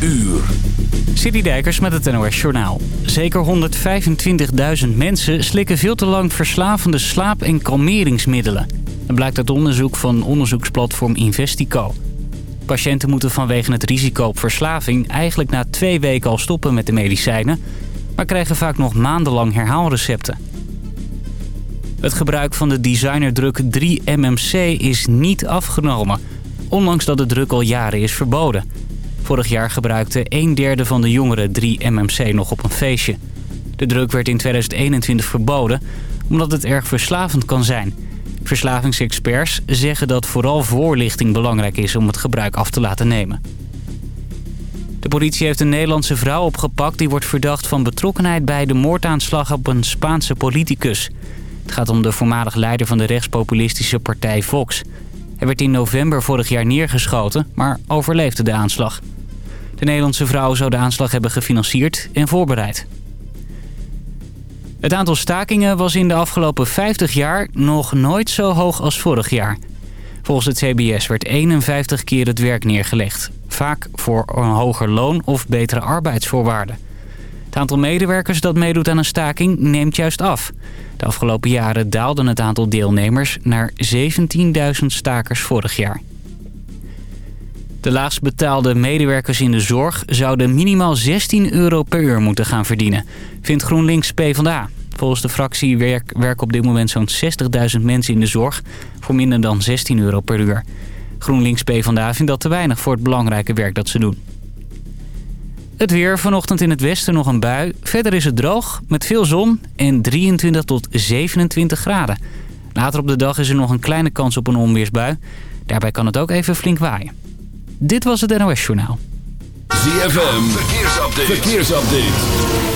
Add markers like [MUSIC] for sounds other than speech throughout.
uur. Dijkers met het NOS Journaal. Zeker 125.000 mensen slikken veel te lang verslavende slaap- en kalmeringsmiddelen. Dat blijkt uit onderzoek van onderzoeksplatform Investico. Patiënten moeten vanwege het risico op verslaving eigenlijk na twee weken al stoppen met de medicijnen... maar krijgen vaak nog maandenlang herhaalrecepten. Het gebruik van de designerdruk 3-MMC is niet afgenomen... ondanks dat de druk al jaren is verboden... Vorig jaar gebruikte een derde van de jongeren 3-MMC nog op een feestje. De druk werd in 2021 verboden omdat het erg verslavend kan zijn. Verslavingsexperts zeggen dat vooral voorlichting belangrijk is om het gebruik af te laten nemen. De politie heeft een Nederlandse vrouw opgepakt... die wordt verdacht van betrokkenheid bij de moordaanslag op een Spaanse politicus. Het gaat om de voormalig leider van de rechtspopulistische partij Vox. Hij werd in november vorig jaar neergeschoten, maar overleefde de aanslag. De Nederlandse vrouw zou de aanslag hebben gefinancierd en voorbereid. Het aantal stakingen was in de afgelopen 50 jaar nog nooit zo hoog als vorig jaar. Volgens het CBS werd 51 keer het werk neergelegd. Vaak voor een hoger loon of betere arbeidsvoorwaarden. Het aantal medewerkers dat meedoet aan een staking neemt juist af. De afgelopen jaren daalde het aantal deelnemers naar 17.000 stakers vorig jaar. De laagst betaalde medewerkers in de zorg zouden minimaal 16 euro per uur moeten gaan verdienen, vindt GroenLinks PvdA. Volgens de fractie werken op dit moment zo'n 60.000 mensen in de zorg voor minder dan 16 euro per uur. GroenLinks PvdA vindt dat te weinig voor het belangrijke werk dat ze doen. Het weer, vanochtend in het westen nog een bui. Verder is het droog, met veel zon en 23 tot 27 graden. Later op de dag is er nog een kleine kans op een onweersbui. Daarbij kan het ook even flink waaien. Dit was het NOS Journaal. ZFM, verkeersupdate. verkeersupdate.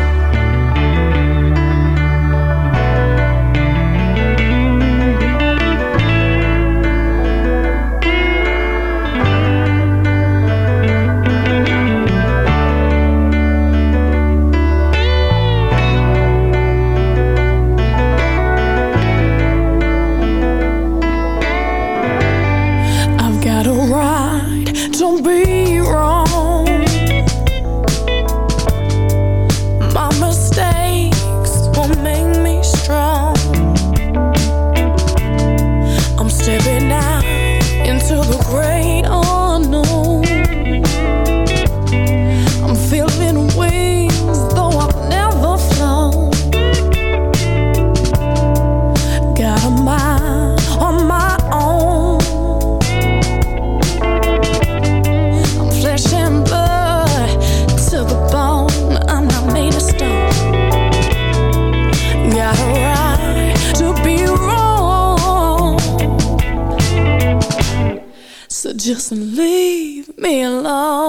The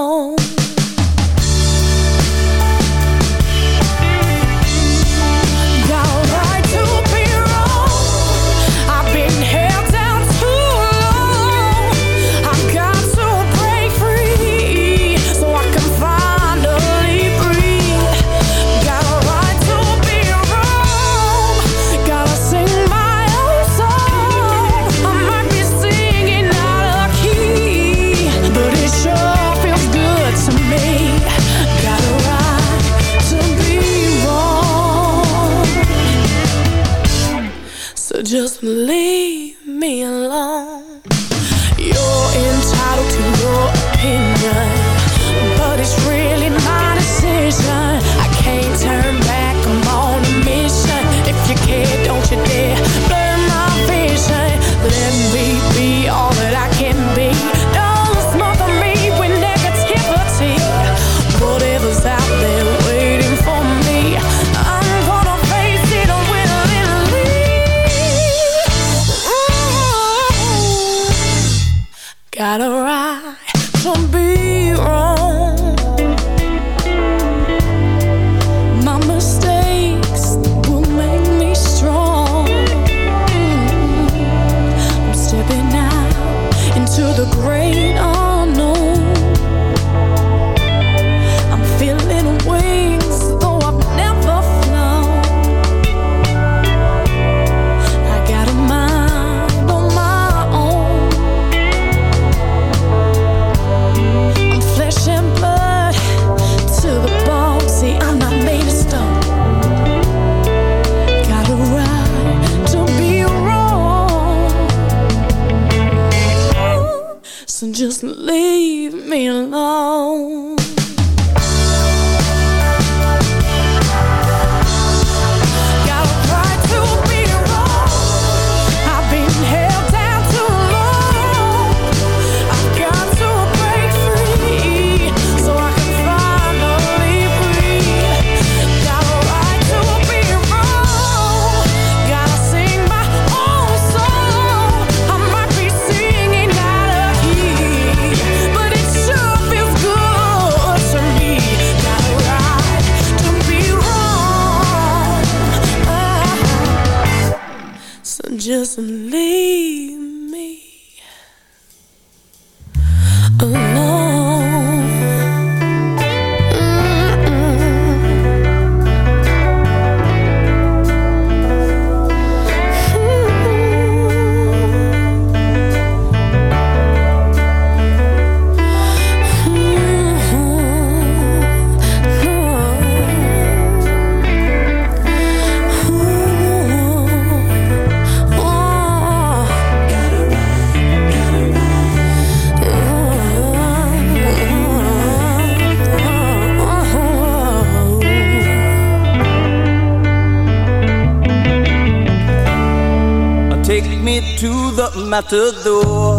matador.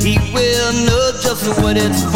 He will know just what it's for.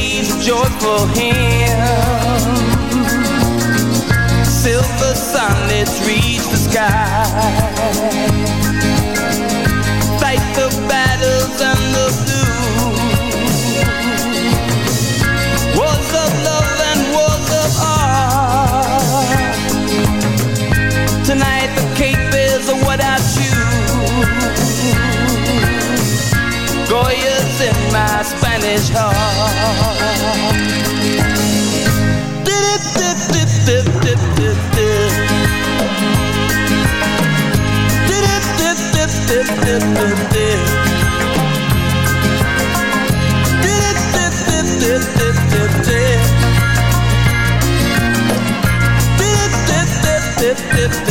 joyful hymns silver sunlets reach the sky. Spanish heart. He [LAUGHS]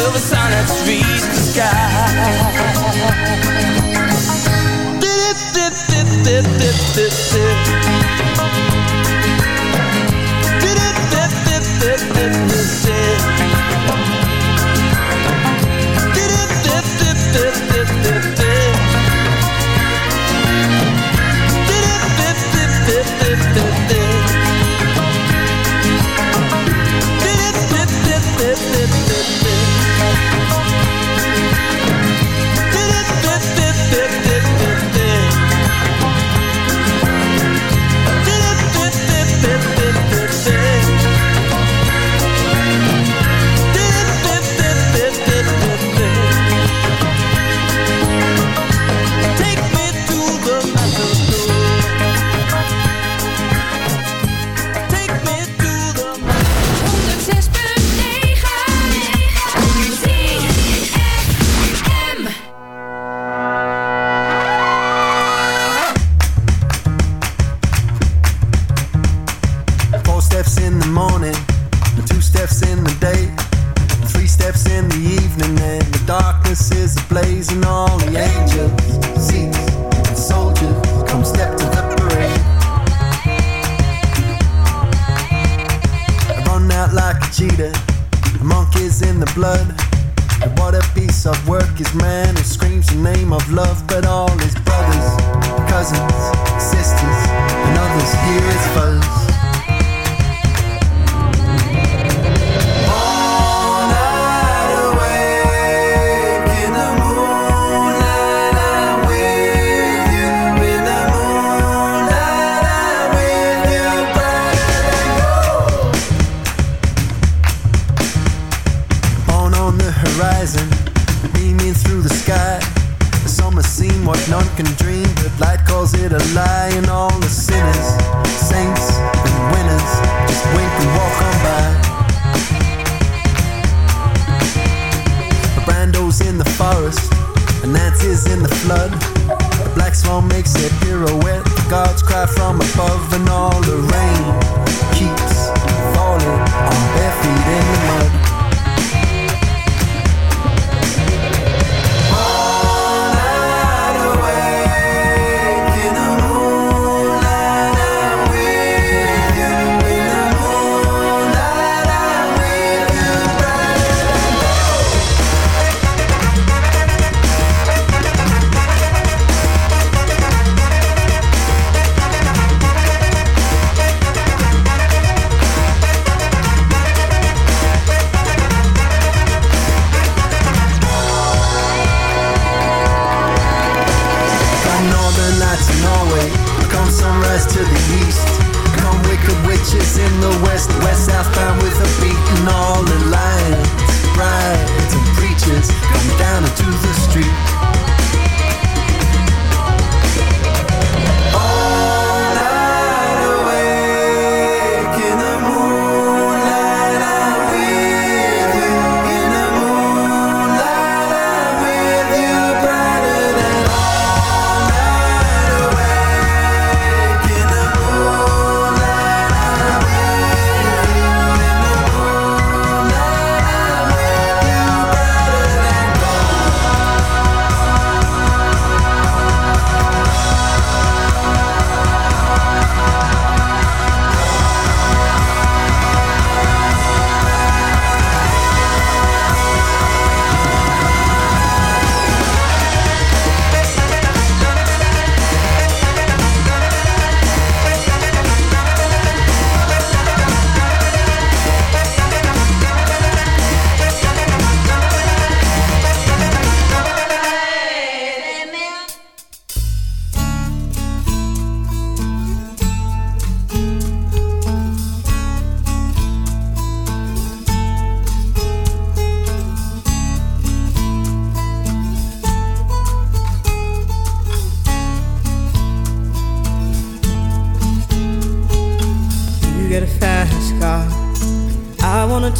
silver sonnets reach the sky. Did it, did, did, did, did.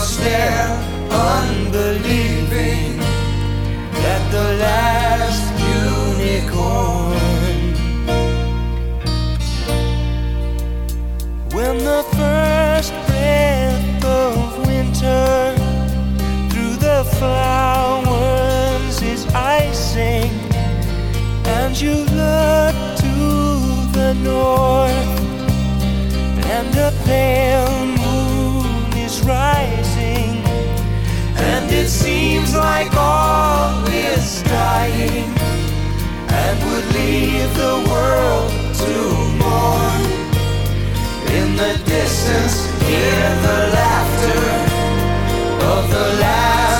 stare unbelief. Seems like all is dying, and would leave the world to mourn. In the distance, hear the laughter of the last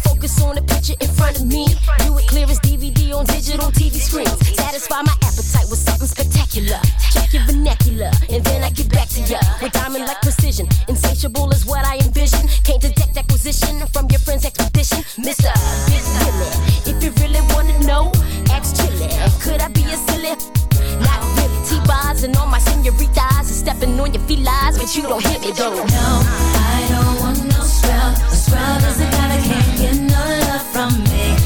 focus on the picture in front of me. View it clear as DVD on digital TV screens. Satisfy my appetite with something spectacular. Check your vernacular, and then I get back to ya with diamond like precision. Insatiable is what I envision. Can't detect acquisition from your friend's expedition. Mr. Big if you really wanna know, ask Chilli. Could I be a silly? Not. T-bars and all my senoritas and stepping on your felines, but you don't hit me though. No, I don't want no scrub. A scrub is the kind that can't get no love from me.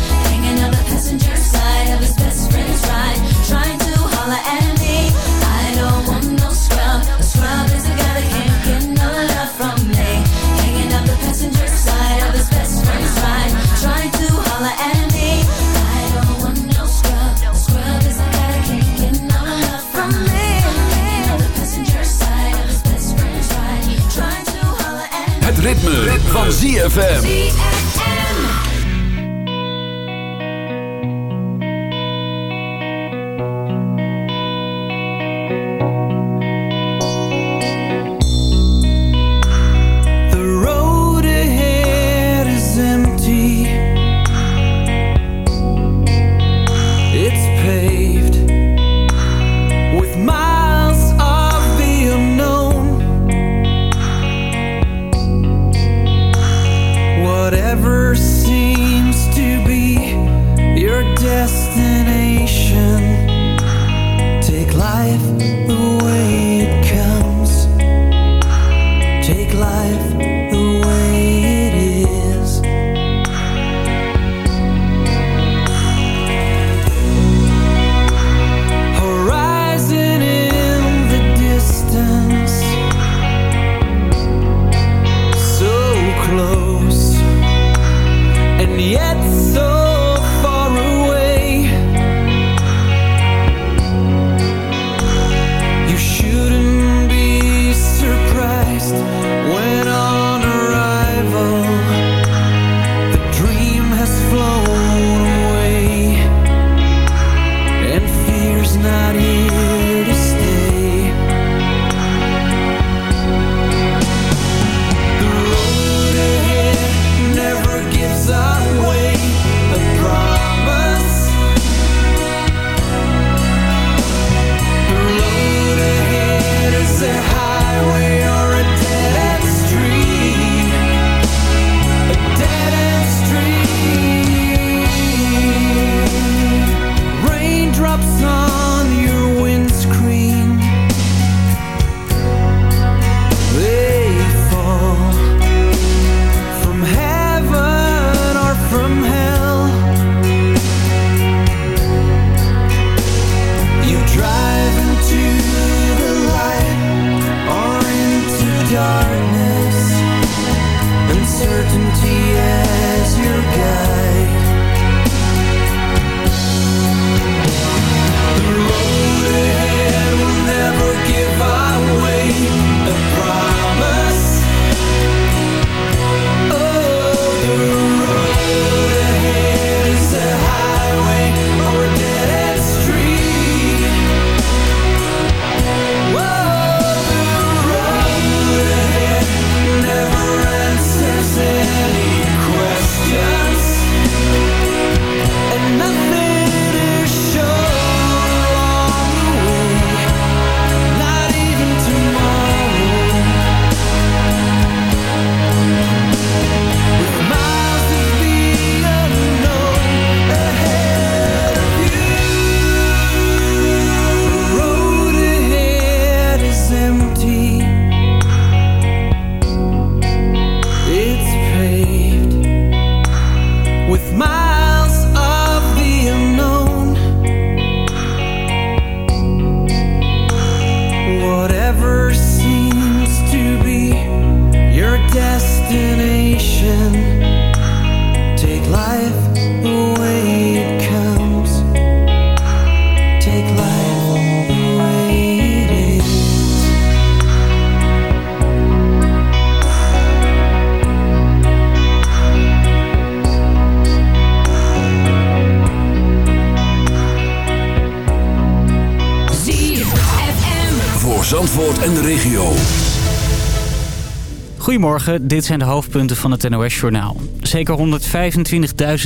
Goedemorgen, dit zijn de hoofdpunten van het NOS-journaal. Zeker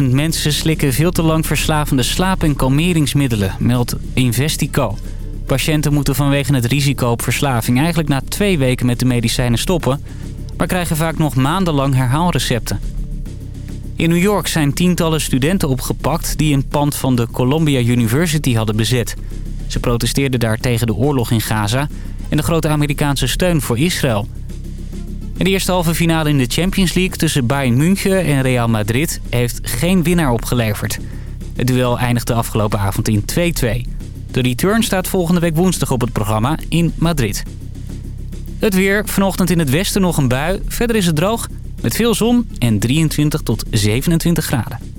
125.000 mensen slikken veel te lang verslavende slaap- en kalmeringsmiddelen, meldt Investico. Patiënten moeten vanwege het risico op verslaving eigenlijk na twee weken met de medicijnen stoppen... maar krijgen vaak nog maandenlang herhaalrecepten. In New York zijn tientallen studenten opgepakt die een pand van de Columbia University hadden bezet. Ze protesteerden daar tegen de oorlog in Gaza en de grote Amerikaanse steun voor Israël... De eerste halve finale in de Champions League tussen Bayern München en Real Madrid heeft geen winnaar opgeleverd. Het duel eindigde afgelopen avond in 2-2. De return staat volgende week woensdag op het programma in Madrid. Het weer, vanochtend in het westen nog een bui. Verder is het droog met veel zon en 23 tot 27 graden.